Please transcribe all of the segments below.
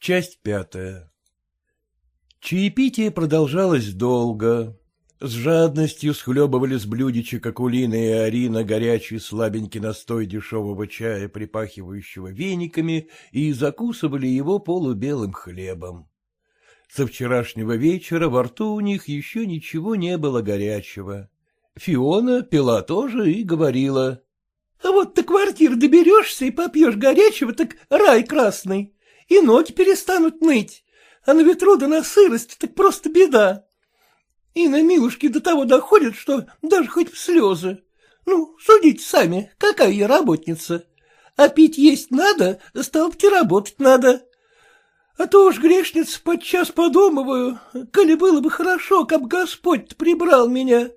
Часть пятая Чаепитие продолжалось долго. С жадностью схлебывали с блюдечек Акулина и Арина горячий слабенький настой дешевого чая, припахивающего вениками, и закусывали его полубелым хлебом. Со вчерашнего вечера во рту у них еще ничего не было горячего. Фиона пила тоже и говорила. — А вот до квартиры доберешься и попьешь горячего, так рай красный, и ноги перестанут ныть, а на ветру да на сырость так просто беда. И на милушке до того доходит, что даже хоть в слезы. Ну, судите сами, какая я работница. А пить есть надо, стал и работать надо. А то уж, грешница, подчас подумываю, коли было бы хорошо, как Господь прибрал меня.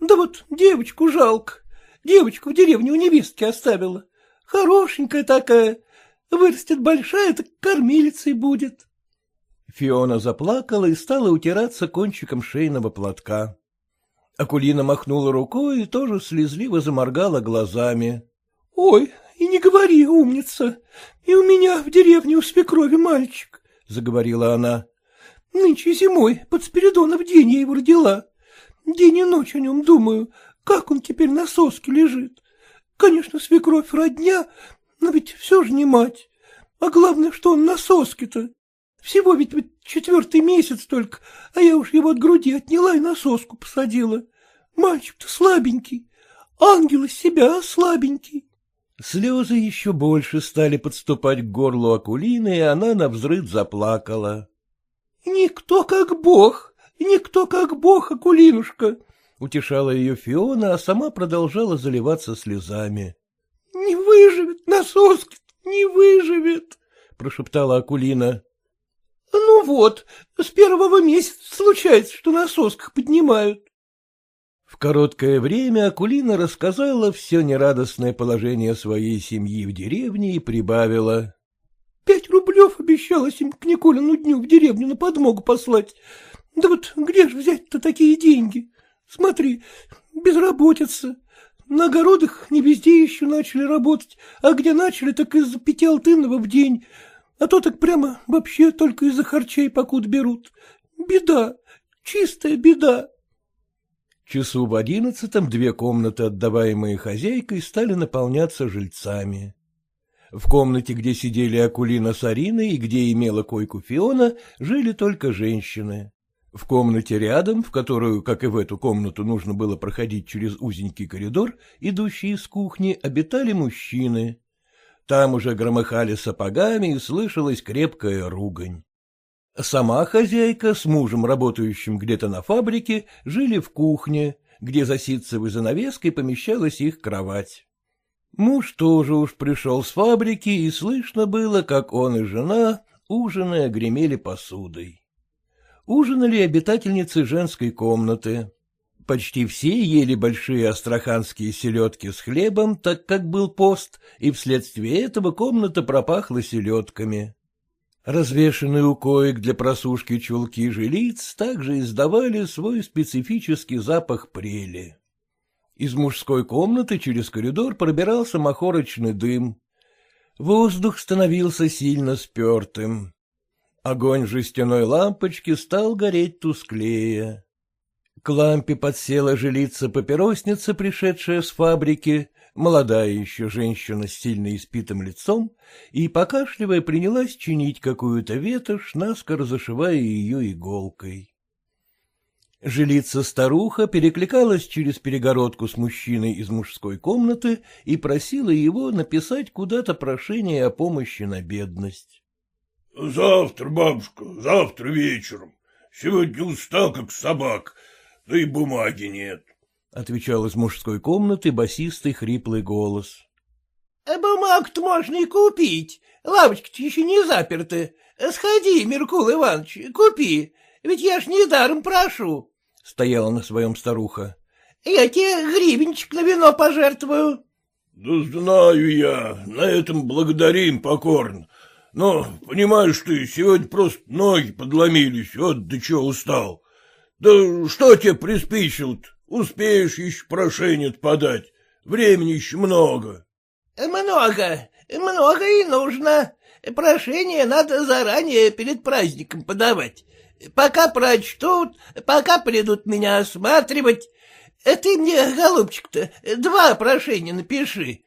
Да вот девочку жалко. Девочку в деревне у невестки оставила. Хорошенькая такая. Вырастет большая, так кормилицей будет. Фиона заплакала и стала утираться кончиком шейного платка. Акулина махнула рукой и тоже слезливо заморгала глазами. — Ой, и не говори, умница, и у меня в деревне у свекрови мальчик, — заговорила она. — Нынче зимой под Спиридонов день я его родила. День и ночь о нем думаю, как он теперь на соске лежит. Конечно, свекровь родня, но ведь все же не мать. А главное, что он на соске-то. Всего ведь четвертый месяц только, а я уж его от груди отняла и на соску посадила. Мальчик-то слабенький, ангел из себя слабенький. Слезы еще больше стали подступать к горлу Акулины, и она навзрыд заплакала. — Никто как бог, никто как бог, Акулинушка, — утешала ее Фиона, а сама продолжала заливаться слезами. — Не выживет на соске, не выживет, — прошептала Акулина. Ну вот, с первого месяца случается, что на поднимают. В короткое время Акулина рассказала все нерадостное положение своей семьи в деревне и прибавила. Пять рублев обещалось им к Николину дню в деревню на подмогу послать. Да вот где же взять-то такие деньги? Смотри, безработица. На огородах не везде еще начали работать, а где начали, так из-за пяти алтынного в день, а то так прямо вообще только из-за харчей покуд берут. Беда, чистая беда. Часу в одиннадцатом две комнаты, отдаваемые хозяйкой, стали наполняться жильцами. В комнате, где сидели Акулина с Ариной и где имела койку Фиона, жили только женщины. В комнате рядом, в которую, как и в эту комнату, нужно было проходить через узенький коридор, идущий из кухни, обитали мужчины. Там уже громыхали сапогами и слышалась крепкая ругань. Сама хозяйка с мужем, работающим где-то на фабрике, жили в кухне, где за ситцевой занавеской помещалась их кровать. Муж тоже уж пришел с фабрики, и слышно было, как он и жена, ужиная, гремели посудой. Ужинали обитательницы женской комнаты. Почти все ели большие астраханские селедки с хлебом, так как был пост, и вследствие этого комната пропахла селедками. Развешенные у коек для просушки чулки жилиц также издавали свой специфический запах прели. Из мужской комнаты через коридор пробирался махорочный дым. Воздух становился сильно спертым. Огонь жестяной лампочки стал гореть тусклее. К лампе подсела жилица-папиросница, пришедшая с фабрики, молодая еще женщина с сильно испитым лицом, и, покашливая, принялась чинить какую-то ветошь, наскоро зашивая ее иголкой. Жилица-старуха перекликалась через перегородку с мужчиной из мужской комнаты и просила его написать куда-то прошение о помощи на бедность. — Завтра, бабушка, завтра вечером. Сегодня устал, как собак, да и бумаги нет, — отвечал из мужской комнаты басистый хриплый голос. «Э, — Бумагу-то можно и купить, лавочки-то еще не заперты. Сходи, Меркул Иванович, купи, ведь я ж недаром прошу, — стояла на своем старуха. — Я тебе гривенчик на вино пожертвую. — Да знаю я, на этом благодарим покорно. Но, понимаешь ты, сегодня просто ноги подломились, вот до чего устал. Да что тебе приспичило-то? Успеешь еще прошение подать. Времени еще много. — Много, много и нужно. Прошение надо заранее перед праздником подавать. Пока прочтут, пока придут меня осматривать. Ты мне, голубчик-то, два прошения напиши.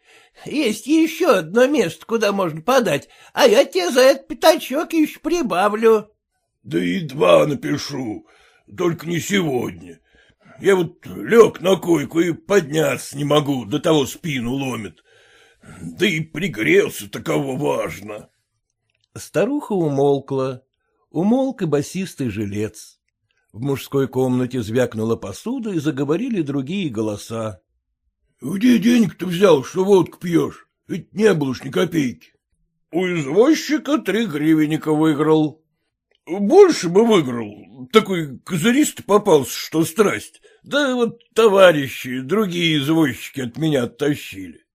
Есть еще одно место, куда можно подать, а я тебе за этот пятачок еще прибавлю. — Да и два напишу, только не сегодня. Я вот лег на койку и подняться не могу, до того спину ломит. Да и пригрелся таково важно. Старуха умолкла. Умолк и басистый жилец. В мужской комнате звякнула посуда и заговорили другие голоса. — Где денег-то взял, что водку пьешь? Ведь не было ж ни копейки. — У извозчика три гривенника выиграл. — Больше бы выиграл. Такой козырист попался, что страсть. Да вот товарищи, другие извозчики от меня оттащили.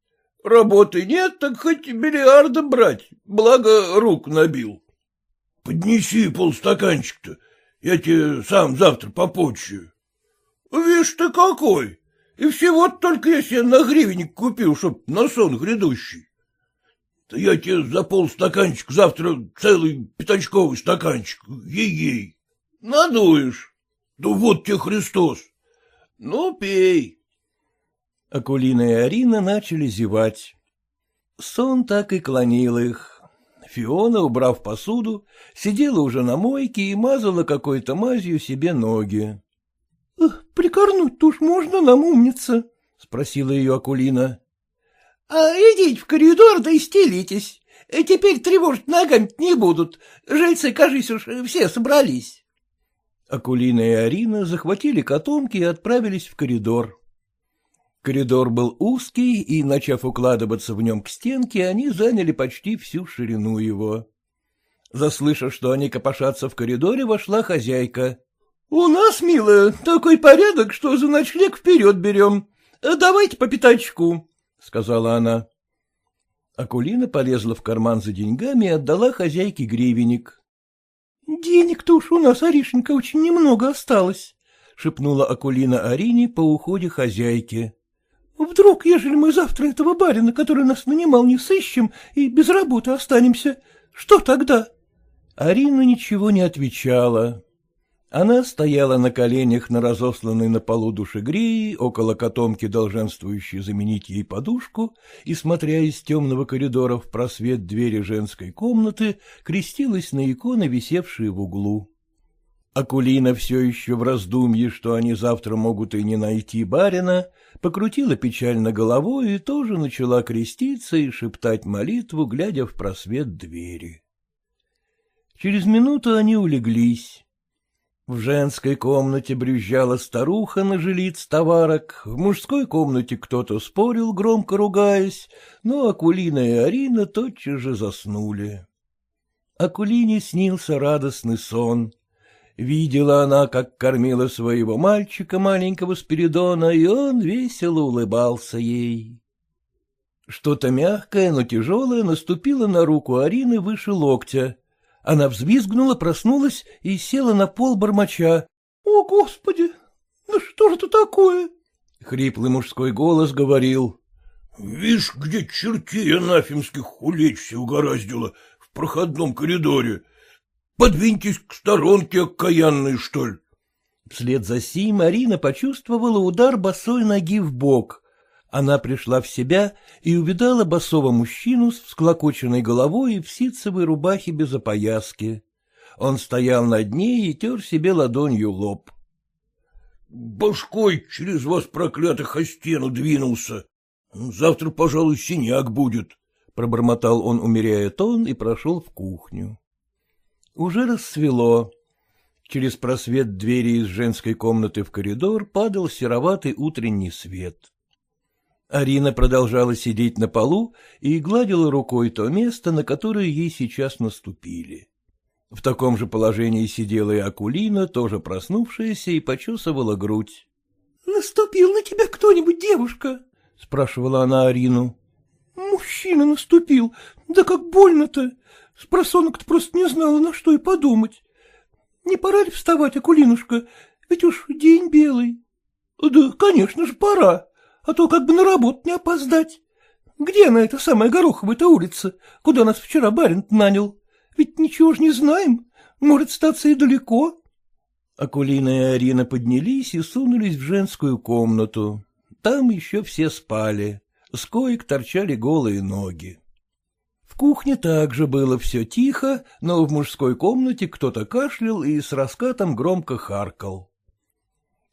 Работы нет, так хоть миллиарда брать, благо рук набил. — Поднеси полстаканчик-то, я тебе сам завтра попочую. — Вишь ты какой! И всего только я себе на гривенник купил, чтоб на сон грядущий. Да я тебе за полстаканчик завтра целый пятачковый стаканчик, ей-ей. Надуешь. Да вот тебе Христос. Ну, пей. Акулина и Арина начали зевать. Сон так и клонил их. Фиона, убрав посуду, сидела уже на мойке и мазала какой-то мазью себе ноги. — Прикорнуть-то уж можно нам, умница? — спросила ее Акулина. — А идите в коридор да и стелитесь. Теперь тревожить ногами не будут. Жильцы, кажись, уж все собрались. Акулина и Арина захватили котомки и отправились в коридор. Коридор был узкий, и, начав укладываться в нем к стенке, они заняли почти всю ширину его. Заслышав, что они копошатся в коридоре, вошла хозяйка. — У нас, милая, такой порядок, что за ночлег вперед берем. Давайте по пятачку, — сказала она. Акулина полезла в карман за деньгами и отдала хозяйке гривенник. — Денег-то уж у нас, Аришенька, очень немного осталось, — шепнула Акулина Арине по уходе хозяйки. Вдруг, ежели мы завтра этого барина, который нас нанимал, не сыщем и без работы останемся, что тогда? Арина ничего не отвечала. Она стояла на коленях на разосланной на полу душегреи, около котомки, долженствующей заменить ей подушку, и, смотря из темного коридора в просвет двери женской комнаты, крестилась на иконы, висевшие в углу. Акулина все еще в раздумье, что они завтра могут и не найти барина, покрутила печально головой и тоже начала креститься и шептать молитву, глядя в просвет двери. Через минуту они улеглись. В женской комнате брюзжала старуха на жилиц товарок, в мужской комнате кто-то спорил, громко ругаясь, но Акулина и Арина тотчас же заснули. Акулине снился радостный сон — Видела она, как кормила своего мальчика маленького Спиридона, и он весело улыбался ей. Что-то мягкое, но тяжелое наступило на руку Арины выше локтя. Она взвизгнула, проснулась и села на пол бормоча. — О, Господи! Ну что же это такое? Хриплый мужской голос говорил. — Вишь, где черти анафемских улечься угораздило в проходном коридоре. Подвиньтесь к сторонке, окаянные, что ли. Вслед за сим Марина почувствовала удар босой ноги в бок. Она пришла в себя и увидала босого мужчину с всклокоченной головой и в ситцевой рубахе без опояски. Он стоял над ней и тер себе ладонью лоб. — Башкой через вас, проклятых, о стену двинулся. Завтра, пожалуй, синяк будет, — пробормотал он, умеряя тон, и прошел в кухню. Уже рассвело. Через просвет двери из женской комнаты в коридор падал сероватый утренний свет. Арина продолжала сидеть на полу и гладила рукой то место, на которое ей сейчас наступили. В таком же положении сидела и Акулина, тоже проснувшаяся, и почесывала грудь. — Наступил на тебя кто-нибудь, девушка? — спрашивала она Арину. — Мужчина наступил. Да как больно-то! Спросонок-то просто не знала, на что и подумать. Не пора ли вставать, Акулинушка? Ведь уж день белый. Да, конечно же, пора, а то как бы на работу не опоздать. где она, эта самая Гороховая-то улица, куда нас вчера барин нанял? Ведь ничего ж не знаем, может, статься и далеко. Акулина и Арина поднялись и сунулись в женскую комнату. Там еще все спали, с коек торчали голые ноги. В кухне также было все тихо, но в мужской комнате кто-то кашлял и с раскатом громко харкал.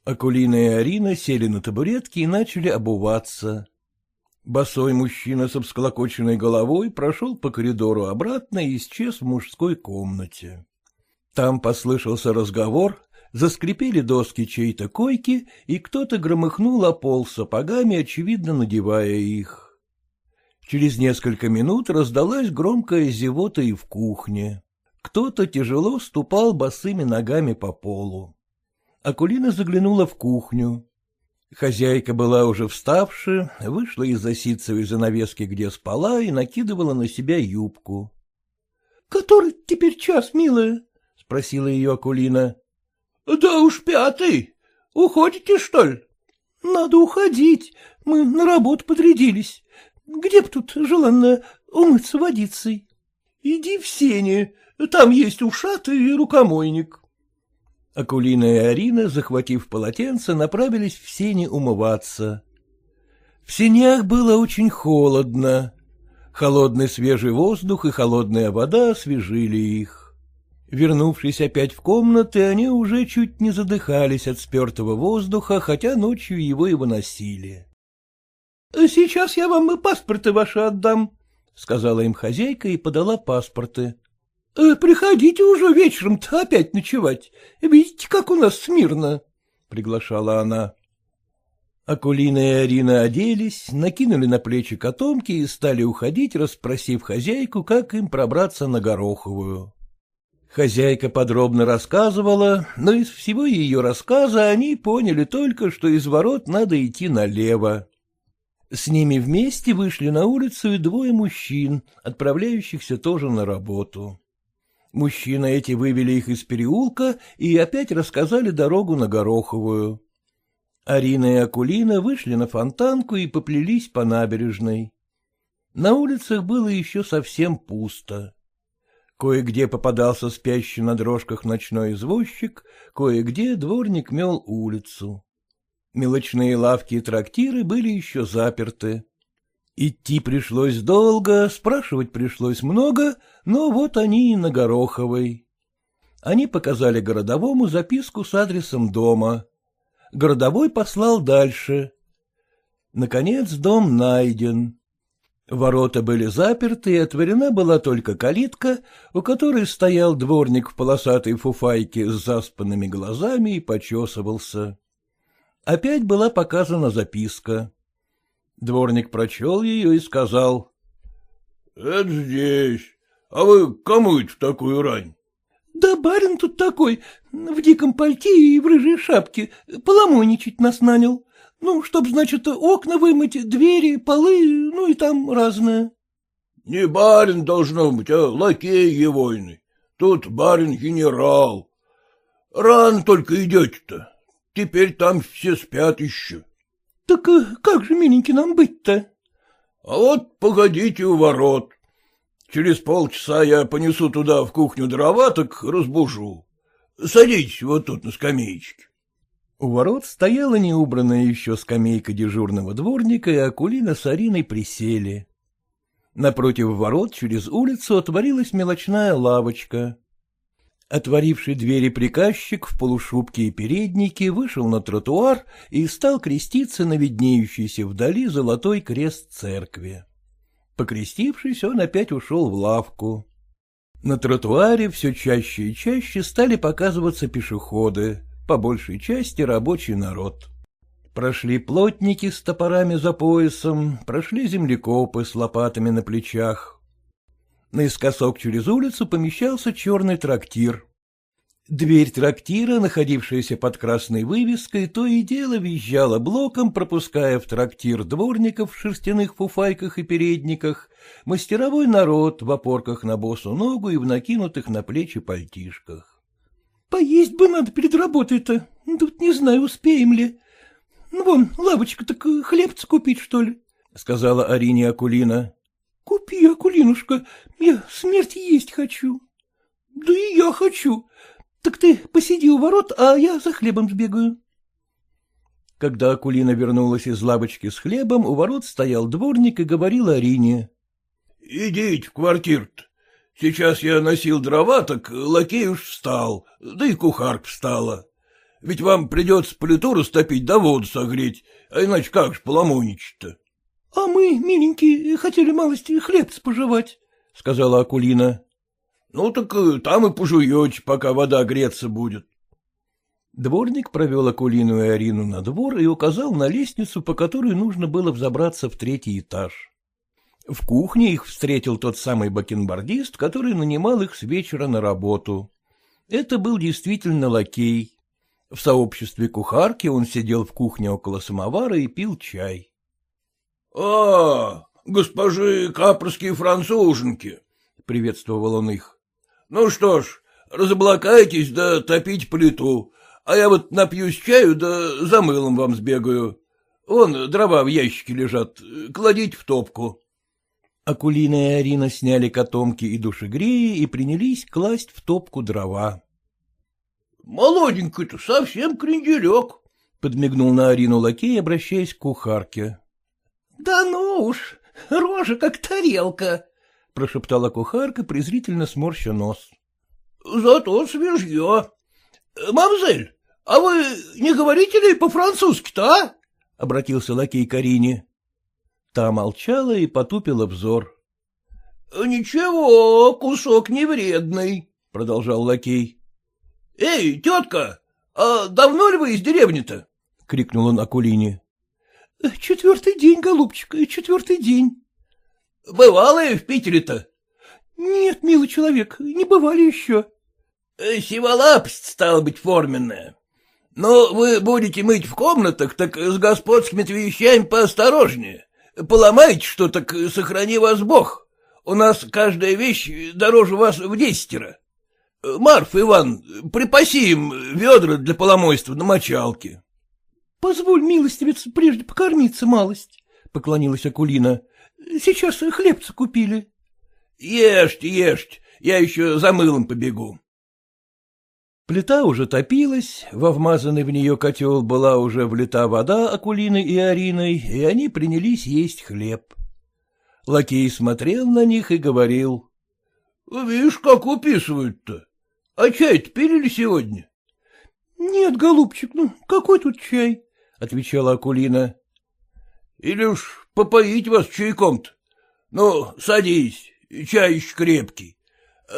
Акулина и Арина сели на табуретки и начали обуваться. Босой мужчина с обсколокоченной головой прошел по коридору обратно и исчез в мужской комнате. Там послышался разговор, заскрипели доски чьей-то койки, и кто-то громыхнул о пол сапогами, очевидно надевая их. Через несколько минут раздалась громкая зевота и в кухне. Кто-то тяжело ступал босыми ногами по полу. Акулина заглянула в кухню. Хозяйка была уже вставшая, вышла из-за ситцевой занавески, где спала, и накидывала на себя юбку. — Который теперь час, милая? — спросила ее Акулина. — Да уж пятый. Уходите, что ли? — Надо уходить. Мы на работу подрядились. Где б тут, желанно, умыться водицей? — Иди в сене, там есть ушат и рукомойник. Акулина и Арина, захватив полотенце, направились в сени умываться. В сенях было очень холодно. Холодный свежий воздух и холодная вода освежили их. Вернувшись опять в комнаты, они уже чуть не задыхались от спертого воздуха, хотя ночью его и выносили. — Сейчас я вам и паспорты ваши отдам, — сказала им хозяйка и подала паспорты. Э, — Приходите уже вечером-то опять ночевать. Видите, как у нас смирно, — приглашала она. Акулина и Арина оделись, накинули на плечи котомки и стали уходить, расспросив хозяйку, как им пробраться на Гороховую. Хозяйка подробно рассказывала, но из всего ее рассказа они поняли только, что из ворот надо идти налево. С ними вместе вышли на улицу и двое мужчин, отправляющихся тоже на работу. Мужчины эти вывели их из переулка и опять рассказали дорогу на Гороховую. Арина и Акулина вышли на фонтанку и поплелись по набережной. На улицах было еще совсем пусто. Кое-где попадался спящий на дрожках ночной извозчик, кое-где дворник мел улицу. Мелочные лавки и трактиры были еще заперты. Идти пришлось долго, спрашивать пришлось много, но вот они и на Гороховой. Они показали городовому записку с адресом дома. Городовой послал дальше. Наконец дом найден. Ворота были заперты, и отворена была только калитка, у которой стоял дворник в полосатой фуфайке с заспанными глазами и почесывался. Опять была показана записка. Дворник прочел ее и сказал. — Это здесь. А вы кому это в такую рань? — Да барин тут такой, в диком пальте и в рыжей шапке, поломойничать нас нанял. Ну, чтоб, значит, окна вымыть, двери, полы, ну и там разное. — Не барин должно быть, а лакей егойный. Тут барин-генерал. Рано только идете-то. Теперь там все спят еще. — Так э, как же, миленький, нам быть-то? — А вот погодите у ворот. Через полчаса я понесу туда в кухню дрова, так разбужу. Садитесь вот тут на скамеечке. У ворот стояла неубранная еще скамейка дежурного дворника, и Акулина с Ариной присели. Напротив ворот через улицу отворилась мелочная лавочка. Отворивший двери приказчик в полушубке и переднике вышел на тротуар и стал креститься на виднеющийся вдали золотой крест церкви. Покрестившись, он опять ушел в лавку. На тротуаре все чаще и чаще стали показываться пешеходы, по большей части рабочий народ. Прошли плотники с топорами за поясом, прошли землекопы с лопатами на плечах. Наискосок через улицу помещался черный трактир. Дверь трактира, находившаяся под красной вывеской, то и дело визжала блоком, пропуская в трактир дворников в шерстяных фуфайках и передниках, мастеровой народ в опорках на босу ногу и в накинутых на плечи пальтишках. — Поесть бы надо перед работой-то, тут не знаю, успеем ли. Вон, лавочка, так хлебца купить, что ли? — сказала Арине Акулина. — Купи, Акулинушка, я смерть есть хочу. — Да и я хочу. Так ты посиди у ворот, а я за хлебом сбегаю. Когда Акулина вернулась из лавочки с хлебом, у ворот стоял дворник и говорил Арине. — Идите в квартиру -то. Сейчас я носил дрова, так лакей уж встал, да и кухарка встала. Ведь вам придется плиту растопить да воду согреть, а иначе как ж поломоничать-то? — А мы, миленькие, хотели малости хлеб споживать, — сказала Акулина. — Ну так э, там и пожуете, пока вода греться будет. Дворник провел Акулину и Арину на двор и указал на лестницу, по которой нужно было взобраться в третий этаж. В кухне их встретил тот самый бакенбардист, который нанимал их с вечера на работу. Это был действительно лакей. В сообществе кухарки он сидел в кухне около самовара и пил чай. — А, госпожи капорские француженки! — приветствовал он их. — Ну что ж, разоблакайтесь да топить плиту, а я вот напьюсь чаю да за мылом вам сбегаю. Вон дрова в ящике лежат, кладите в топку. Акулина и Арина сняли котомки и душегреи и принялись класть в топку дрова. — Молоденький-то совсем кренделек, — подмигнул на Арину лакей, обращаясь к кухарке. — Да ну уж, рожа как тарелка, — прошептала кухарка, презрительно сморща нос. — Зато свежье. Мамзель, а вы не говорите ли по-французски-то, а? — обратился лакей к Арине. Та молчала и потупила взор. — Ничего, кусок не вредный, — продолжал лакей. — Эй, тетка, а давно ли вы из деревни-то? — крикнул он Акулине. — Четвертый день, голубчик, четвертый день. — Бывало в Питере-то? — Нет, милый человек, не бывали еще. — Сиволапость, стала быть, форменная. Но вы будете мыть в комнатах, так с господскими вещами поосторожнее. Поломаете что, так сохрани вас Бог. У нас каждая вещь дороже вас в десятеро. Марф, Иван, припаси им ведра для поломойства на мочалке. — Позволь, милостивец, прежде покормиться малость, — поклонилась Акулина. — Сейчас хлебца купили. — Ешьте, ешьте, я еще за мылом побегу. Плита уже топилась, во вмазанный в нее котел была уже влита вода Акулиной и Ариной, и они принялись есть хлеб. Лакей смотрел на них и говорил. — Видишь, как уписывают-то. А чай-то пили ли сегодня? — Нет, голубчик, ну какой тут чай? — отвечала Акулина. — Или уж попоить вас чайком-то. Ну, садись, чай еще крепкий.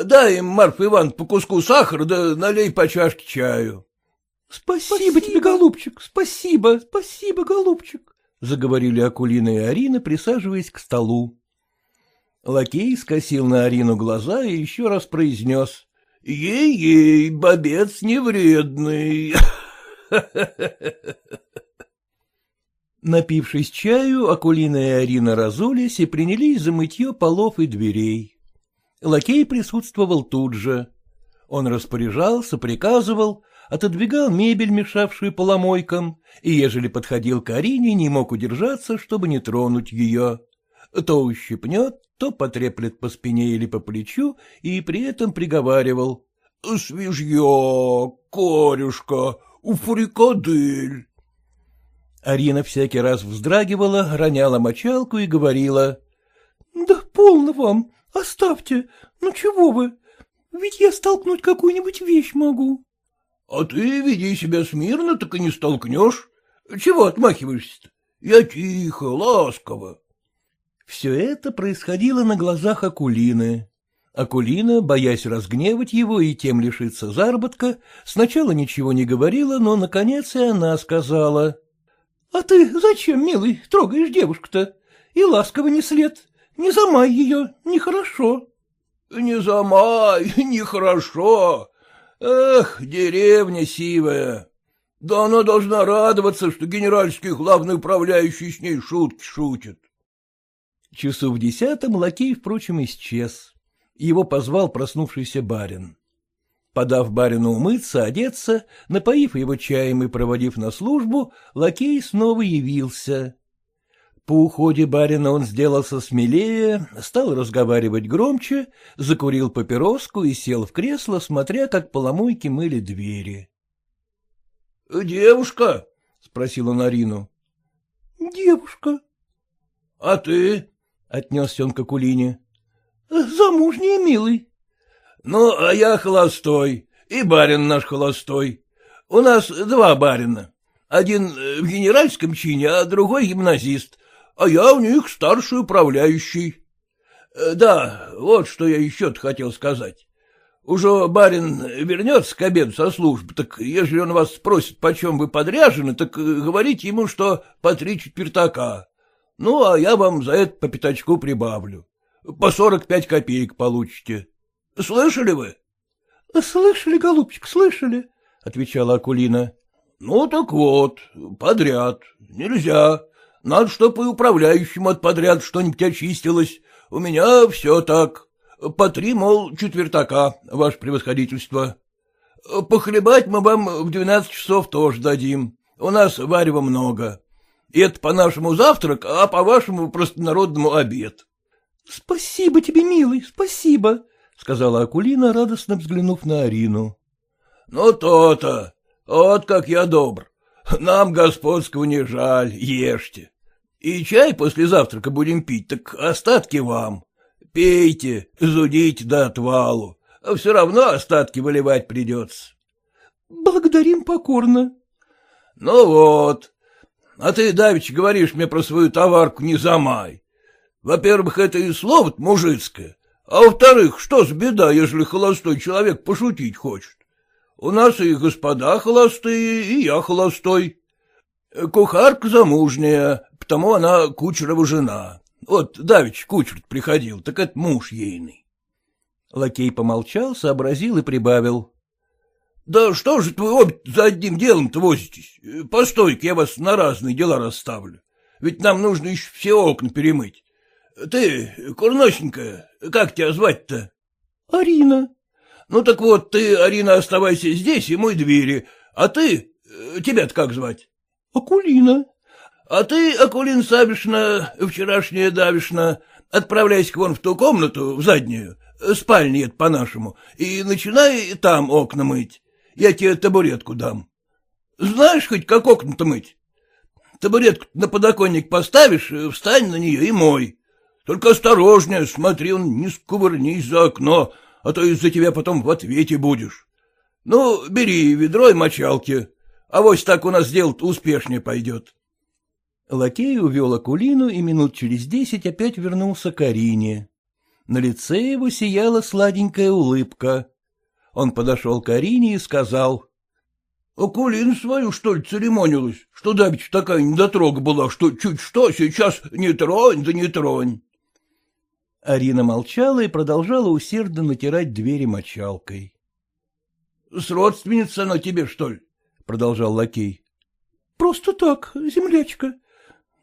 Дай им, Марф Иван, по куску сахара, да налей по чашке чаю. — Спасибо, спасибо тебе, голубчик, спасибо, спасибо, голубчик, — заговорили Акулина и Арина, присаживаясь к столу. Лакей скосил на Арину глаза и еще раз произнес. — Ей-ей, бобец невредный. Напившись чаю, Акулина и Арина разулись и принялись за мытье полов и дверей. Лакей присутствовал тут же. Он распоряжался, приказывал, отодвигал мебель, мешавшую поломойкам, и, ежели подходил к Арине, не мог удержаться, чтобы не тронуть ее. То ущипнет, то потреплет по спине или по плечу, и при этом приговаривал. — Свежья, корюшка, уфрикадель. Арина всякий раз вздрагивала, роняла мочалку и говорила. — Да полно вам, Оставьте, ну чего вы? Ведь я столкнуть какую-нибудь вещь могу. — А ты веди себя смирно, так и не столкнешь. Чего отмахиваешься-то? Я тихо, ласково. Все это происходило на глазах Акулины. Акулина, боясь разгневать его и тем лишиться заработка, сначала ничего не говорила, но, наконец, и она сказала. — А ты зачем, милый, трогаешь девушку-то? И ласково не след. Не замай ее, нехорошо. — Не замай, нехорошо. Эх, деревня сивая. Да она должна радоваться, что генеральский главный управляющий с ней шутки шутит. Часу в десятом лакей, впрочем, исчез. Его позвал проснувшийся барин. Подав барину умыться, одеться, напоив его чаем и проводив на службу, лакей снова явился. По уходе барина он сделался смелее, стал разговаривать громче, закурил папироску и сел в кресло, смотря, как поломойки мыли двери. — Девушка? — спросил он Арину. — Девушка. — А ты? — отнесся он к Акулине. — Замужняя, милый. — Ну, а я холостой, и барин наш холостой. У нас два барина. Один в генеральском чине, а другой гимназист а я у них старший управляющий. Э, да, вот что я еще-то хотел сказать. Уже барин вернется к обеду со службы, так если он вас спросит, почем вы подряжены, так говорите ему, что по три четвертака. Ну, а я вам за это по пятачку прибавлю. По сорок пять копеек получите. Слышали вы? — Слышали, голубчик, слышали, — отвечала Акулина. — Ну, так вот, подряд, нельзя. Надо, чтоб и управляющему от подряд что-нибудь очистилось. У меня все так. По три, мол, четвертака, ваше превосходительство. Похлебать мы вам в двенадцать часов тоже дадим. У нас варева много. И это по-нашему завтрак, а по-вашему простонародному обед. — Спасибо тебе, милый, спасибо, — сказала Акулина, радостно взглянув на Арину. — Ну, то-то. Вот как я добр. Нам господского не жаль, ешьте. И чай после завтрака будем пить, так остатки вам. Пейте, зудите до отвалу, а все равно остатки выливать придется. — Благодарим покорно. — Ну вот. А ты, Давич, говоришь мне про свою товарку не замай. Во-первых, это и слово мужицкое, а во-вторых, что с беда, если холостой человек пошутить хочет? У нас и господа холостые, и я холостой. Кухарка замужняя, потому она кучерова жена. Вот давич кучер приходил, так это муж ейный. Лакей помолчал, сообразил и прибавил. — Да что же вы обе за одним делом-то возитесь? Постойте, я вас на разные дела расставлю. Ведь нам нужно еще все окна перемыть. Ты, Курносенька, как тебя звать-то? — Арина. — Ну так вот, ты, Арина, оставайся здесь и мой двери, а ты, тебя-то как звать? — Акулина. А ты, Акулин Савишна, вчерашняя давишна, отправляйся вон в ту комнату, в заднюю, спальни это по-нашему, и начинай там окна мыть. Я тебе табуретку дам. Знаешь хоть, как окна-то мыть? Табуретку на подоконник поставишь, встань на нее и мой. Только осторожнее, смотри, он не скувырнись за окно, а то из-за тебя потом в ответе будешь. Ну, бери ведро и мочалки, а вось так у нас дело успешнее пойдет. Лакей увел Акулину и минут через десять опять вернулся к Арине. На лице его сияла сладенькая улыбка. Он подошел к Арине и сказал. — Акулина свою, что ли, церемонилась, что давеча такая недотрога была, что чуть что, сейчас не тронь, да не тронь. Арина молчала и продолжала усердно натирать двери мочалкой. — С родственница она тебе, что ли? — продолжал лакей. — Просто так, землячка.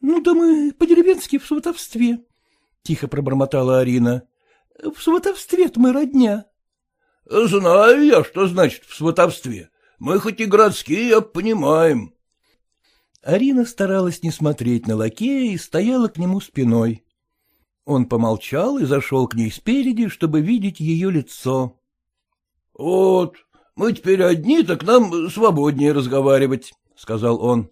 Ну да мы по-деревенски в сватовстве, — тихо пробормотала Арина. — В сватовстве-то мы родня. — Знаю я, что значит в сватовстве. Мы хоть и городские, а понимаем. Арина старалась не смотреть на лакея и стояла к нему спиной. Он помолчал и зашел к ней спереди, чтобы видеть ее лицо. — Вот, мы теперь одни, так нам свободнее разговаривать, — сказал он.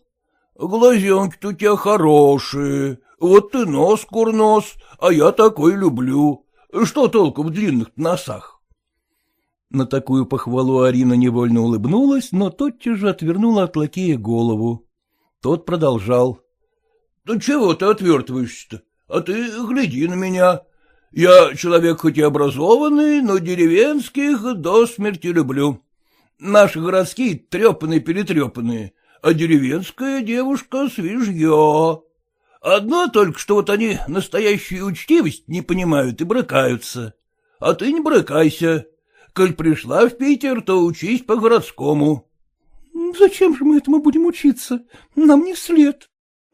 Глазенки-то у тебя хорошие, вот ты нос курнос, а я такой люблю. Что толку в длинных носах? На такую похвалу Арина невольно улыбнулась, но тотчас же отвернула от лакея голову. Тот продолжал. — Да чего ты отвертываешься-то? А ты гляди на меня. Я человек хоть и образованный, но деревенских до смерти люблю. Наши городские трепанные-перетрепанные, а деревенская девушка свежье. Одно только, что вот они настоящую учтивость не понимают и брыкаются. А ты не брыкайся. Коль пришла в Питер, то учись по-городскому. — Зачем же мы этому будем учиться? Нам не след.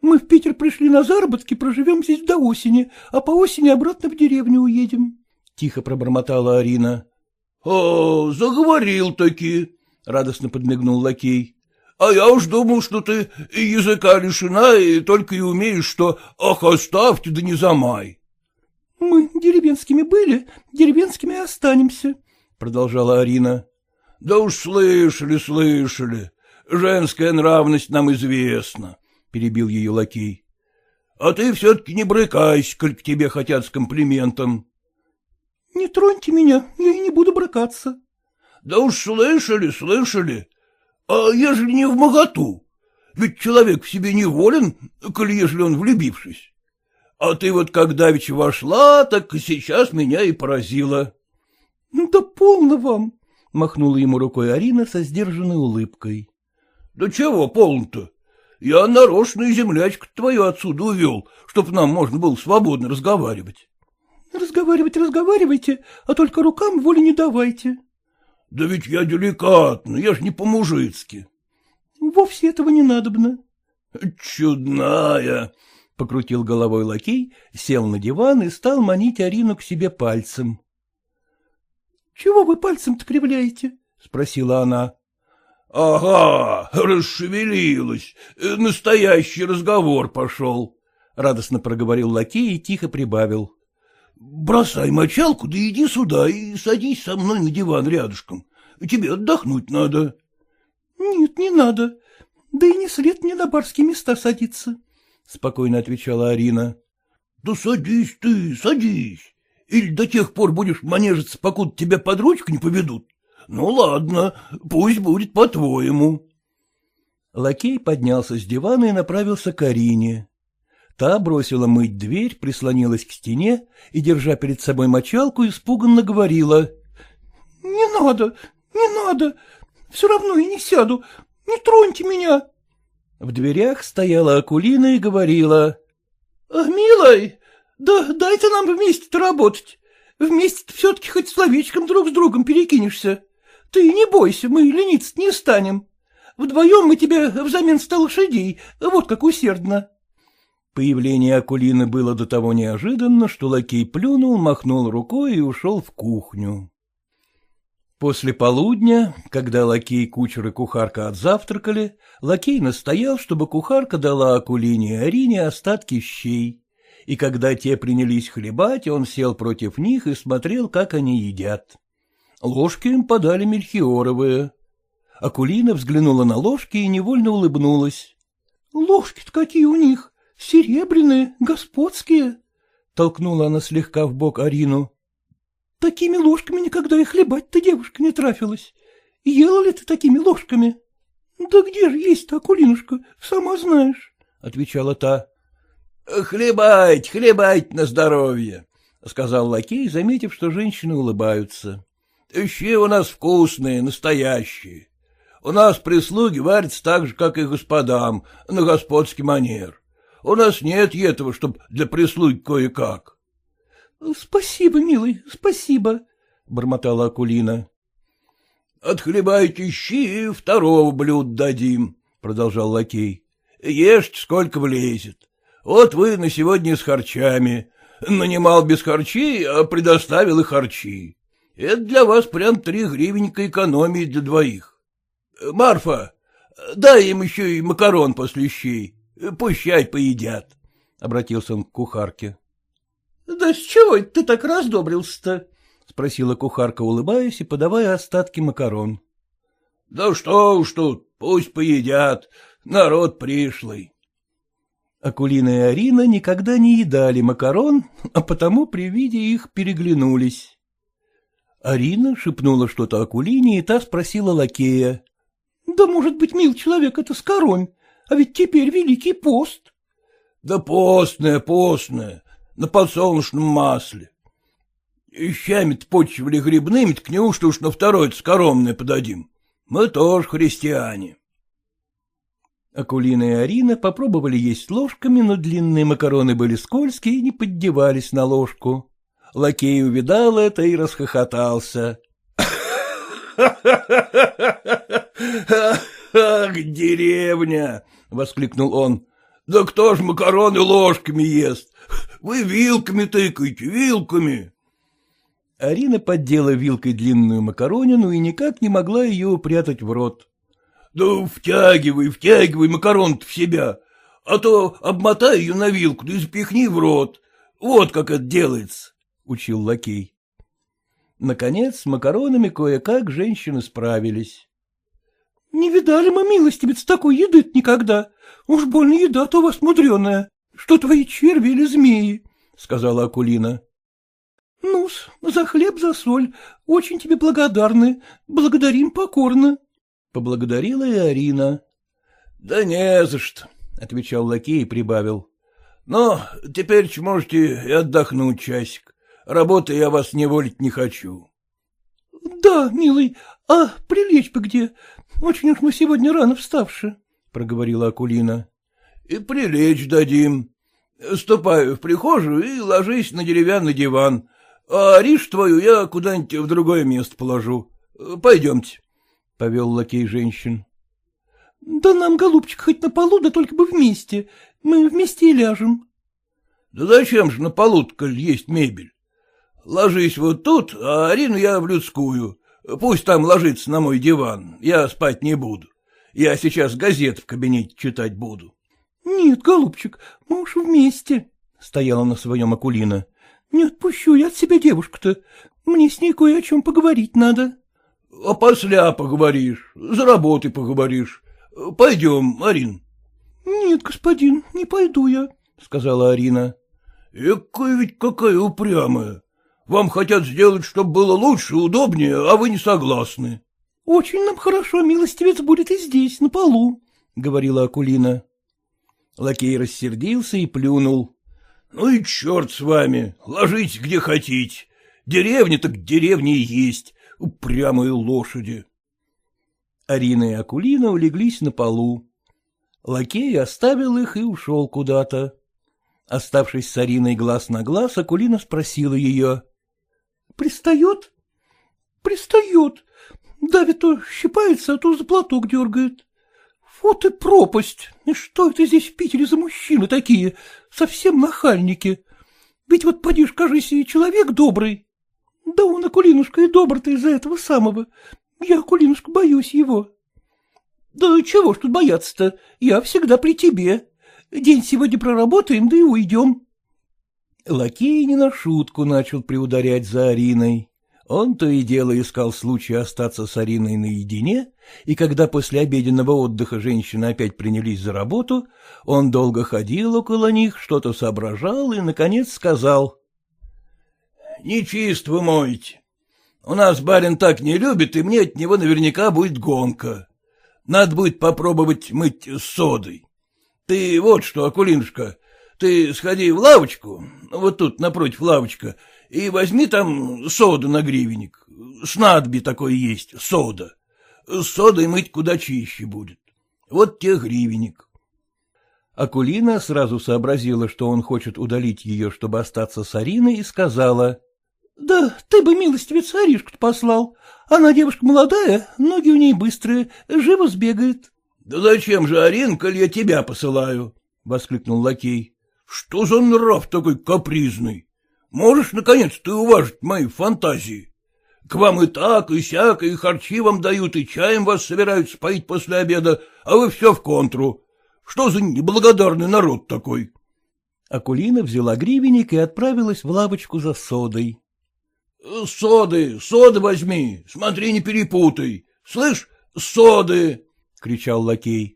Мы в Питер пришли на заработки, проживем здесь до осени, а по осени обратно в деревню уедем. — тихо пробормотала Арина. — О, заговорил таки, — радостно подмигнул лакей. А я уж думал, что ты языка лишена и только и умеешь, что «ах, оставьте, да не замай». — Мы деревенскими были, деревенскими останемся, — продолжала Арина. — Да уж слышали, слышали. Женская нравность нам известна, — перебил ее лакей. — А ты все-таки не брыкайся, коль к тебе хотят с комплиментом. — Не троньте меня, я и не буду брыкаться. — Да уж слышали, слышали. А ежели не в моготу? Ведь человек в себе не волен, коль ежели он влюбившись. А ты вот как давеча вошла, так сейчас меня и поразила. — Да полно вам, — махнула ему рукой Арина со сдержанной улыбкой. — Да чего полно-то? Я нарочно землячку твою отсюда увел, чтоб нам можно было свободно разговаривать. — Разговаривать разговаривайте, а только рукам воли не давайте. — Да ведь я деликатно, я ж не по-мужицки. — Вовсе этого не надобно. — Чудная, — покрутил головой лакей, сел на диван и стал манить Арину к себе пальцем. — Чего вы пальцем-то кривляете? — спросила она. — Ага, расшевелилась, настоящий разговор пошел, — радостно проговорил лакей и тихо прибавил. — Бросай мочалку, да иди сюда и садись со мной на диван рядышком. Тебе отдохнуть надо. — Нет, не надо. Да и не след мне на барские места садиться. — спокойно отвечала Арина. — Да садись ты, садись. Или до тех пор будешь манежиться, покуда тебя под ручку не поведут. Ну, ладно, пусть будет по-твоему. Лакей поднялся с дивана и направился к Арине. Та бросила мыть дверь, прислонилась к стене и, держа перед собой мочалку, испуганно говорила. — Не надо, не надо, все равно я не сяду, не троньте меня. В дверях стояла Акулина и говорила. — Милый, да дайте нам вместе-то работать. Вместе-то все-таки хоть словечком друг с другом перекинешься. Ты не бойся, мы лениться не станем. Вдвоем мы тебе взамен ста лошадей, вот как усердно. Появление Акулины было до того неожиданно, что лакей плюнул, махнул рукой и ушел в кухню. После полудня, когда лакей, кучер и кухарка отзавтракали, лакей настоял, чтобы кухарка дала Акулине и Арине остатки щей. И когда те принялись хлебать, он сел против них и смотрел, как они едят. Ложки им подали мельхиоровые. Акулина взглянула на ложки и невольно улыбнулась. — Ложки-то какие у них! Серебряные, господские! — толкнула она слегка в бок Арину. Такими ложками никогда и хлебать-то девушка не трафилась. Ела ли ты такими ложками? — Да где же есть-то, Акулинушка, сама знаешь, — отвечала та. — Хлебать, хлебать на здоровье, — сказал лакей, заметив, что женщины улыбаются. — Щи у нас вкусные, настоящие. У нас прислуги варятся так же, как и господам, на господский манер. У нас нет этого, чтоб для прислуги кое-как. — Спасибо, милый, спасибо, — бормотала Акулина. — Отхлебайте щи и второго блюд дадим, — продолжал лакей. — Ешьте, сколько влезет. Вот вы на сегодня с харчами. Нанимал без харчей, а предоставил и харчи. Это для вас прям три гривенника экономии для двоих. Марфа, дай им еще и макарон после щей. Пущай поедят, — обратился он к кухарке. — Да с чего ты так раздобрился-то? — спросила кухарка, улыбаясь и подавая остатки макарон. — Да что уж тут, пусть поедят, народ пришлый. Акулина и Арина никогда не едали макарон, а потому при виде их переглянулись. Арина шепнула что-то Акулине, и та спросила лакея. — Да, может быть, мил человек, это скоромь, а ведь теперь великий пост. — Да постное, постное на подсолнечном масле. Щами-то почивали грибными, так неужто уж на второй-то скоромное подадим? Мы тоже христиане. Акулина и Арина попробовали есть ложками, но длинные макароны были скользкие и не поддевались на ложку. Лакей увидал это и расхохотался. — Ах, деревня! — воскликнул он. — Да кто ж макароны ложками ест? Вы вилками тыкаете, вилками. Арина поддела вилкой длинную макаронину и никак не могла ее упрятать в рот. Да втягивай, втягивай макарон в себя, а то обмотай ее на вилку, да и запихни в рот. Вот как это делается, — учил лакей. Наконец, с макаронами кое-как женщины справились. — Не видали мы, милостивец, такой еды никогда. Уж больно еда-то у вас мудреная. Что твои черви или змеи? — сказала Акулина. — Ну-с, за хлеб, за соль. Очень тебе благодарны. Благодарим покорно. Поблагодарила и Арина. — Да не за что, — отвечал лакей и прибавил. — Но теперь можете и отдохнуть часик. Работы я вас не волить не хочу. — Да, милый, а прилечь бы где? Очень уж мы сегодня рано вставши, — проговорила Акулина. — И прилечь дадим. Ступай в прихожую и ложись на деревянный диван, а ришь твою я куда-нибудь в другое место положу. Пойдемте, — повел лакей женщин. — Да нам, голубчик, хоть на полу, да только бы вместе. Мы вместе и ляжем. — Да зачем же на полу коль есть мебель? Ложись вот тут, а Арину я в людскую. Пусть там ложится на мой диван, я спать не буду. Я сейчас газет в кабинете читать буду. — Нет, голубчик, мы уж вместе, — стояла на своем Акулина. — Не отпущу я от себя девушку-то. Мне с ней кое о чем поговорить надо. — А после поговоришь, за работой поговоришь. Пойдем, Арин. — Нет, господин, не пойду я, — сказала Арина. — Экая ведь какая упрямая. Вам хотят сделать, чтобы было лучше, удобнее, а вы не согласны. — Очень нам хорошо, милостивец будет и здесь, на полу, — говорила Акулина. Лакей рассердился и плюнул. — Ну и черт с вами, ложитесь где хотите. Деревня так деревня и есть, упрямые лошади. Арина и Акулина улеглись на полу. Лакей оставил их и ушел куда-то. Оставшись с Ариной глаз на глаз, Акулина спросила ее. — Пристает? — Пристает. Давид то щипается, а то за платок дергает. Вот и пропасть! И что это здесь в Питере за мужчины такие? Совсем нахальники. Ведь вот поди ж, кажись, и человек добрый. Да он, Акулинушка, и добр-то из-за этого самого. Я, Акулинушка, боюсь его. Да чего ж тут бояться-то? Я всегда при тебе. День сегодня проработаем, да и уйдем. Лакей не на шутку начал приударять за Ариной. Он то и дело искал случай остаться с Ариной наедине, и когда после обеденного отдыха женщины опять принялись за работу, он долго ходил около них, что-то соображал и, наконец, сказал. — Нечист вы моете. У нас барин так не любит, и мне от него наверняка будет гонка. Надо будет попробовать мыть содой. Ты вот что, Акулинушка, ты сходи в лавочку, вот тут напротив лавочка, и возьми там соду на гривенник. Снадби такое есть, сода. С содой мыть куда чище будет. Вот те гривенник. Акулина сразу сообразила, что он хочет удалить ее, чтобы остаться с Ариной, и сказала. — Да ты бы, милостивец, Аришку-то послал. Она девушка молодая, ноги у ней быстрые, живо сбегает. — Да зачем же, Арин, коль я тебя посылаю? — воскликнул лакей. — Что за нрав такой капризный? Можешь, наконец, ты уважить мои фантазии? К вам и так, и сяк, и харчи вам дают, и чаем вас собираются поить после обеда, а вы все в контру. Что за неблагодарный народ такой? Акулина взяла гривенник и отправилась в лавочку за содой. — Соды, соды возьми, смотри, не перепутай. Слышь, соды! — кричал лакей.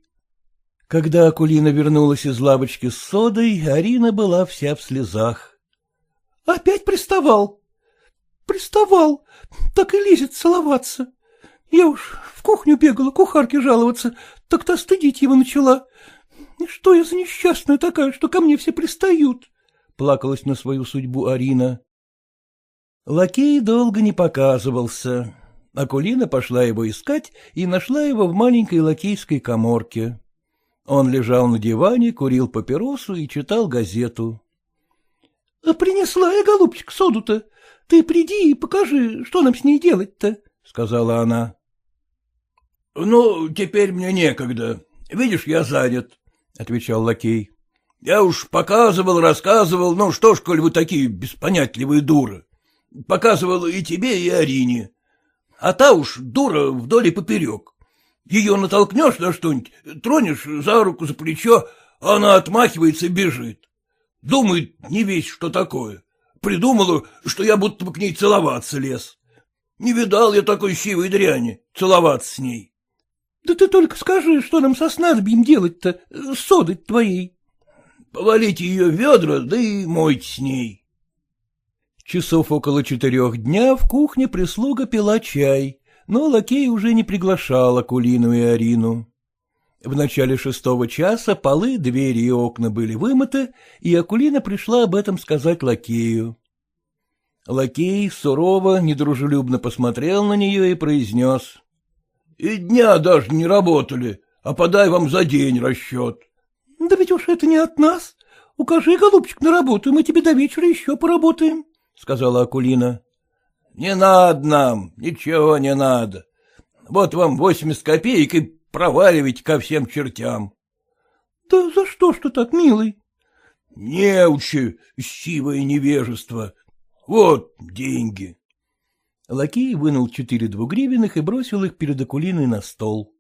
Когда Акулина вернулась из лавочки с содой, Арина была вся в слезах. Опять приставал. Приставал, так и лезет целоваться. Я уж в кухню бегала кухарке жаловаться, так-то стыдить его начала. Что я за несчастная такая, что ко мне все пристают? Плакалась на свою судьбу Арина. Лакей долго не показывался. Акулина пошла его искать и нашла его в маленькой лакейской коморке. Он лежал на диване, курил папиросу и читал газету. — Принесла я, голубчик, соду-то. Ты приди и покажи, что нам с ней делать-то, — сказала она. — Ну, теперь мне некогда. Видишь, я занят, — отвечал лакей. — Я уж показывал, рассказывал, ну что ж, коль вы такие беспонятливые дуры. Показывал и тебе, и Арине. А та уж дура вдоль и поперек. Ее натолкнешь на что-нибудь, тронешь за руку, за плечо, а она отмахивается и бежит. Думает, не весь что такое. Придумала, что я будто бы к ней целоваться лез. Не видал я такой сивой дряни, целоваться с ней. — Да ты только скажи, что нам со снадобьем делать-то, с содой твоей. — Повалите ее в ведра, да и мойте с ней. Часов около четырех дня в кухне прислуга пила чай, но лакей уже не приглашал Акулину и Арину. В начале шестого часа полы, двери и окна были вымыты, и Акулина пришла об этом сказать лакею. Лакей сурово, недружелюбно посмотрел на нее и произнес. — И дня даже не работали, а подай вам за день расчет. — Да ведь уж это не от нас. Укажи, голубчик, на работу, мы тебе до вечера еще поработаем. — сказала Акулина. — Не надо нам, ничего не надо. Вот вам восемьдесят копеек и проваливайте ко всем чертям. — Да за что ж ты так, милый? — Неучи, сивое невежество. Вот деньги. Лакей вынул четыре двугривенных и бросил их перед Акулиной на стол.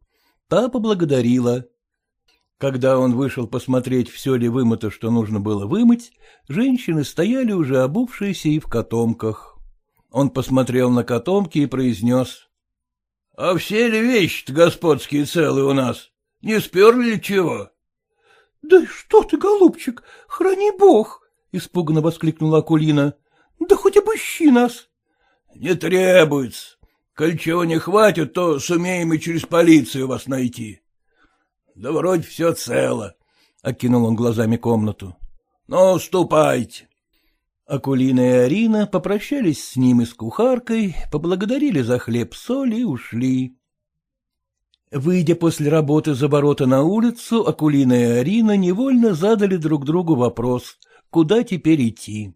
Та поблагодарила. Когда он вышел посмотреть, все ли вымыто, что нужно было вымыть, женщины стояли уже обувшиеся и в котомках. Он посмотрел на котомки и произнес. — А все ли вещи-то господские целые у нас? Не сперли ли чего? — Да что ты, голубчик, храни бог! — испуганно воскликнула Акулина. — Да хоть обыщи нас. — Не требуется. Коль чего не хватит, то сумеем и через полицию вас найти. Да вроде все цело, — окинул он глазами комнату. — Ну, ступайте. Акулина и Арина попрощались с ним и с кухаркой, поблагодарили за хлеб-соль и ушли. Выйдя после работы за ворота на улицу, Акулина и Арина невольно задали друг другу вопрос, куда теперь идти.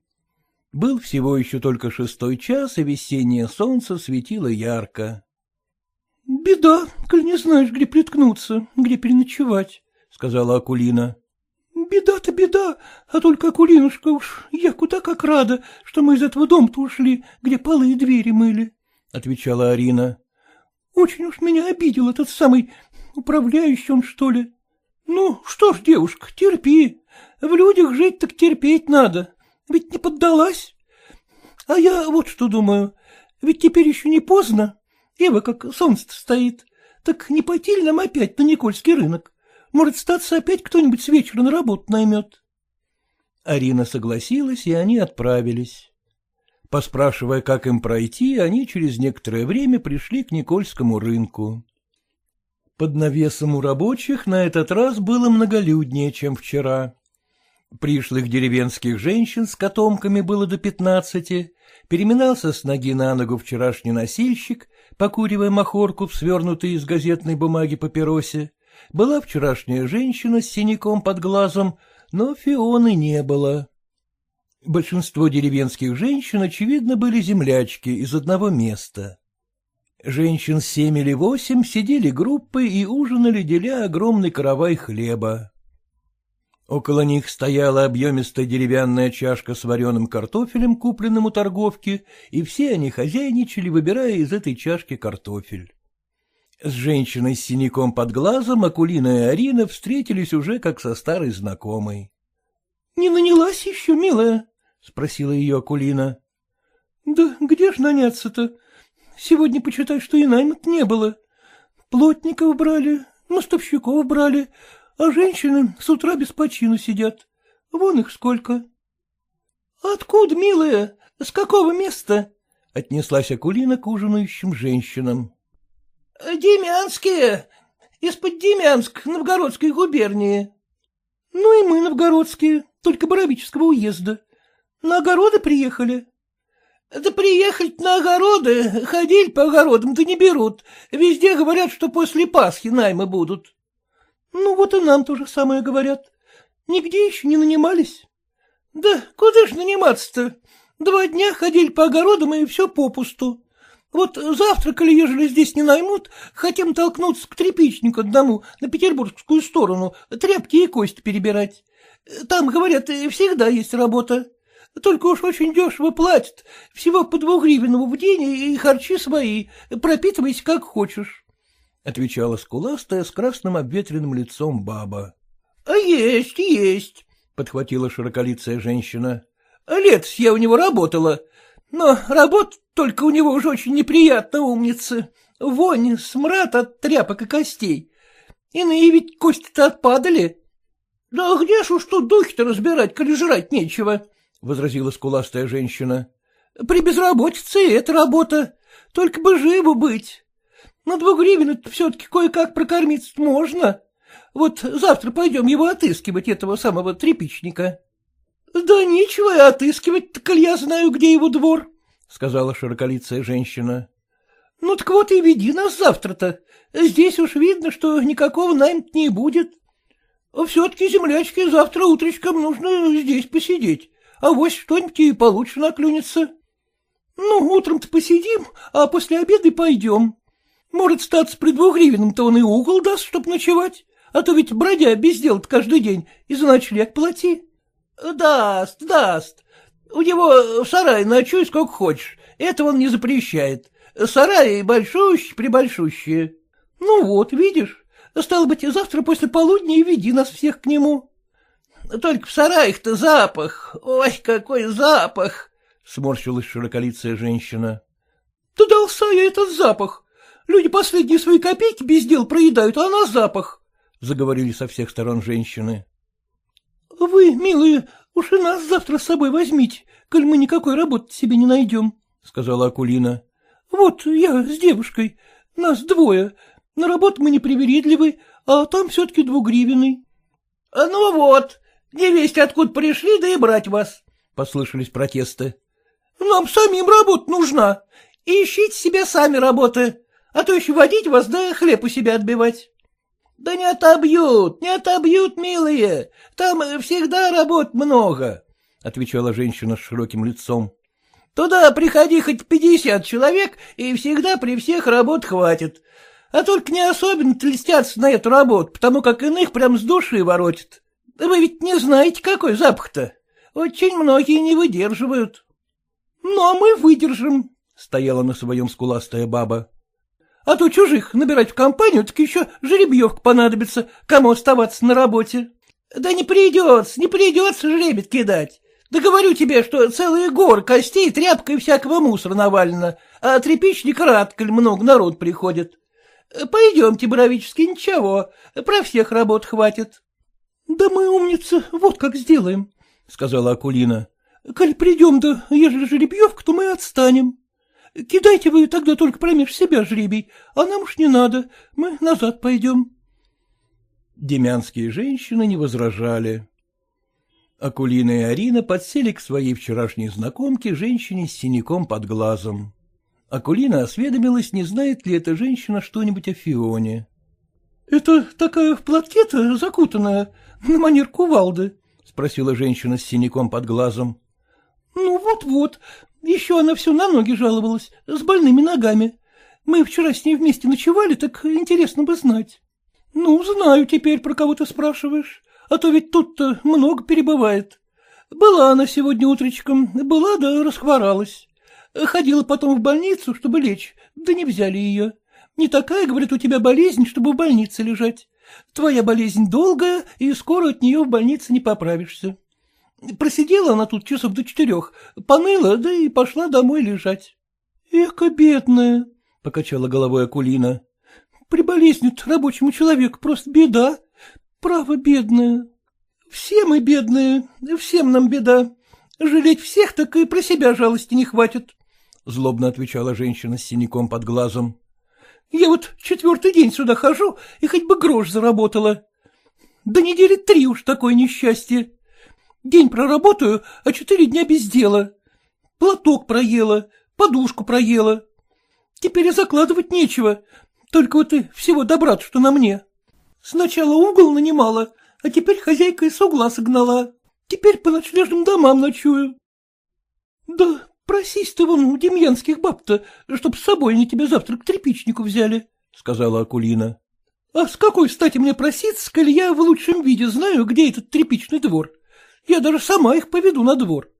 Был всего еще только шестой час, и весеннее солнце светило ярко. — Беда, коль не знаешь, где приткнуться, где переночевать, — сказала Акулина. — Беда-то беда, а только, Акулинушка, уж я куда как рада, что мы из этого дома-то ушли, где полы и двери мыли, — отвечала Арина. — Очень уж меня обидел этот самый управляющий он, что ли. Ну, что ж, девушка, терпи. В людях жить так терпеть надо, ведь не поддалась. А я вот что думаю, ведь теперь еще не поздно. Ева как солнце стоит. Так не пойти ли нам опять на Никольский рынок? Может, статься опять кто-нибудь с вечера на работу наймет? Арина согласилась, и они отправились. Поспрашивая, как им пройти, они через некоторое время пришли к Никольскому рынку. Под навесом у рабочих на этот раз было многолюднее, чем вчера. Пришлых деревенских женщин с котомками было до пятнадцати, переминался с ноги на ногу вчерашний носильщик, покуривая махорку в свернутой из газетной бумаги папиросе. Была вчерашняя женщина с синяком под глазом, но Фионы не было. Большинство деревенских женщин, очевидно, были землячки из одного места. Женщин семь или восемь сидели группой и ужинали, деля огромный каравай хлеба. Около них стояла объемистая деревянная чашка с вареным картофелем, купленным у торговки, и все они хозяйничали, выбирая из этой чашки картофель. С женщиной с синяком под глазом Акулина и Арина встретились уже как со старой знакомой. — Не нанялась еще, милая? — спросила ее Акулина. — Да где ж наняться-то? Сегодня почитай, что и найма не было. Плотников брали, мостовщиков брали, а женщины с утра без почину сидят. Вон их сколько. — Откуда, милая? С какого места? — отнеслась Акулина к ужинающим женщинам. — Демянские. Из-под Демянск, Новгородской губернии. — Ну и мы новгородские, только Боровического уезда. На огороды приехали. — Да приехать на огороды, ходили по огородам, да не берут. Везде говорят, что после Пасхи наймы будут. Ну, вот и нам то же самое говорят. Нигде еще не нанимались. Да куда ж наниматься-то? Два дня ходили по огородам, и все попусту. Вот завтракали, ежели здесь не наймут, хотим толкнуться к тряпичнику одному на петербургскую сторону, тряпки и кости перебирать. Там, говорят, всегда есть работа. Только уж очень дешево платят, всего по двух гривенному в день и харчи свои, пропитывайся как хочешь. — отвечала скуластая с красным обветренным лицом баба. — А есть, есть, — подхватила широколицая женщина. — Лет я у него работала, но работа только у него уже очень неприятно, умница. Вонь, смрад от тряпок и костей. Иные ведь кости-то отпадали. — Да где ж уж тут духи-то разбирать, коли жрать нечего, — возразила скуластая женщина. — При безработице это работа. Только бы живо быть. На двух гривен все-таки кое-как прокормиться можно. Вот завтра пойдем его отыскивать, этого самого тряпичника. — Да нечего и отыскивать, коль я знаю, где его двор, — сказала широколицая женщина. — Ну так вот и веди нас завтра-то. Здесь уж видно, что никакого найм не будет. Все-таки, землячки, завтра утречком нужно здесь посидеть, а вось что-нибудь и получше наклюнется. Ну, утром-то посидим, а после обеда пойдем. Может, статься при двухгривенном-то он и угол даст, чтоб ночевать, а то ведь бродя без дела каждый день, и за ночлег плати. Даст, даст. У него в сарае ночуй сколько хочешь, это он не запрещает. Сараи большущие-пребольшущие. Ну вот, видишь, стало быть, завтра после полудня и веди нас всех к нему. Только в сараях-то запах, ой, какой запах! — сморщилась широколицая женщина. — Да дался я этот запах. Люди последние свои копейки без дел проедают, а на запах, — заговорили со всех сторон женщины. — Вы, милые, уж и нас завтра с собой возьмите, коль мы никакой работы себе не найдем, — сказала Акулина. — Вот я с девушкой, нас двое, на работу мы непривередливы, а там все-таки двугривенный. — Ну вот, не весть откуда пришли, да и брать вас, — послышались протесты. — Нам самим работа нужна. Ищите себе сами работы, а то еще водить вас, да хлеб у себя отбивать. — Да не отобьют, не отобьют, милые, там всегда работ много, — отвечала женщина с широким лицом. — Туда приходи хоть пятьдесят человек, и всегда при всех работ хватит. А только не особенно тлестятся на эту работу, потому как иных прям с души воротит. Вы ведь не знаете, какой запах-то. Очень многие не выдерживают. — а мы выдержим, — стояла на своем скуластая баба. — А то чужих набирать в компанию, так еще жеребьевка понадобится, кому оставаться на работе. — Да не придется, не придется жеребит кидать. Да говорю тебе, что целые горы костей, тряпка и всякого мусора навалено, а тряпичник рад, коль много народ приходит. Пойдемте, Боровический, ничего, про всех работ хватит. — Да мы, умница, вот как сделаем, — сказала Акулина. — Коль придем, да ежели жеребьевка, то мы отстанем. Кидайте вы тогда только промеж себя жребий, а нам уж не надо, мы назад пойдем. Демянские женщины не возражали. Акулина и Арина подсели к своей вчерашней знакомке, женщине с синяком под глазом. Акулина осведомилась, не знает ли эта женщина что-нибудь о Фионе. — Это такая в платке-то закутанная, на манер кувалды? — спросила женщина с синяком под глазом. — Ну вот-вот, еще она все на ноги жаловалась, с больными ногами. Мы вчера с ней вместе ночевали, так интересно бы знать. — Ну, знаю теперь, про кого ты спрашиваешь, а то ведь тут-то много перебывает. Была она сегодня утречком, была да расхворалась. Ходила потом в больницу, чтобы лечь, да не взяли ее. Не такая, говорит, у тебя болезнь, чтобы в больнице лежать. Твоя болезнь долгая, и скоро от нее в больнице не поправишься. Просидела она тут часов до четырех, поныла, да и пошла домой лежать. — Эка, бедная, — покачала головой Акулина. — При болезни рабочему человеку просто беда. Право, бедная. Все мы бедные, всем нам беда. Жалеть всех так и про себя жалости не хватит, — злобно отвечала женщина с синяком под глазом. — Я вот четвертый день сюда хожу и хоть бы грош заработала. Да недели три уж такое несчастье. День проработаю, а четыре дня без дела. Платок проела, подушку проела. Теперь и закладывать нечего, только вот и всего добра, что на мне. Сначала угол нанимала, а теперь хозяйка из угла согнала. Теперь по ночлежным домам ночую. Да просись ты вон у демьянских баб-то, чтоб с собой они тебя завтра к тряпичнику взяли, — сказала Акулина. — А с какой стати мне проситься, коли я в лучшем виде знаю, где этот тряпичный двор? Я даже сама их поведу на двор.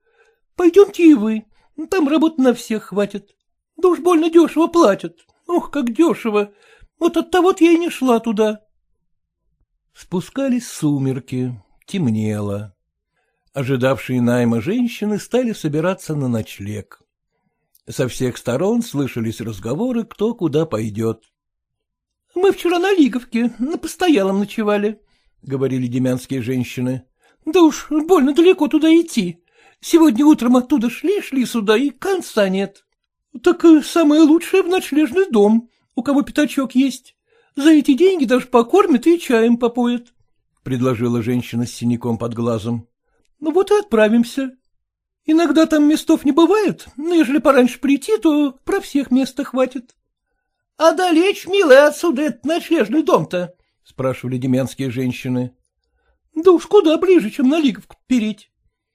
Пойдемте и вы, там работы на всех хватит. Да уж больно дешево платят. Ох, как дешево. Вот от того я и не шла туда. Спускались сумерки, темнело. Ожидавшие найма женщины стали собираться на ночлег. Со всех сторон слышались разговоры, кто куда пойдет. — Мы вчера на Лиговке, на постоялом ночевали, — говорили демянские женщины. — Да уж, больно далеко туда идти. Сегодня утром оттуда шли-шли сюда, и конца нет. — Так э, самое лучшее в ночлежный дом, у кого пятачок есть. За эти деньги даже покормят и чаем попоят, — предложила женщина с синяком под глазом. — Ну вот и отправимся. Иногда там местов не бывает, но ежели пораньше прийти, то про всех места хватит. — А далече, милая, отсюда этот ночлежный дом-то? — спрашивали демянские женщины. — Да уж куда ближе, чем на Лиговку переть.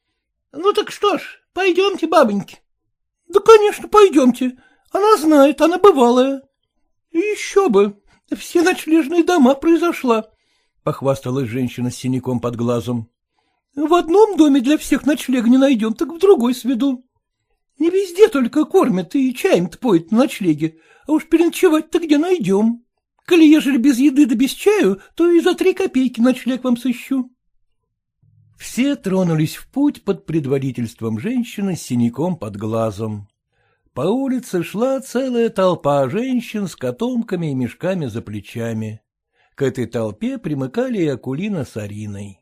— Ну так что ж, пойдемте, бабоньки. — Да, конечно, пойдемте. Она знает, она бывалая. — Еще бы, все ночлежные дома произошла, — похвасталась женщина с синяком под глазом. — В одном доме для всех ночлега не найдем, так в другой сведу. Не везде только кормят и чаем-то поют на ночлеге, а уж переночевать-то где найдем. Коли ежели без еды да без чаю, то и за три копейки ночлег вам сыщу. Все тронулись в путь под предводительством женщины с синяком под глазом. По улице шла целая толпа женщин с котомками и мешками за плечами. К этой толпе примыкали и Акулина с Ариной.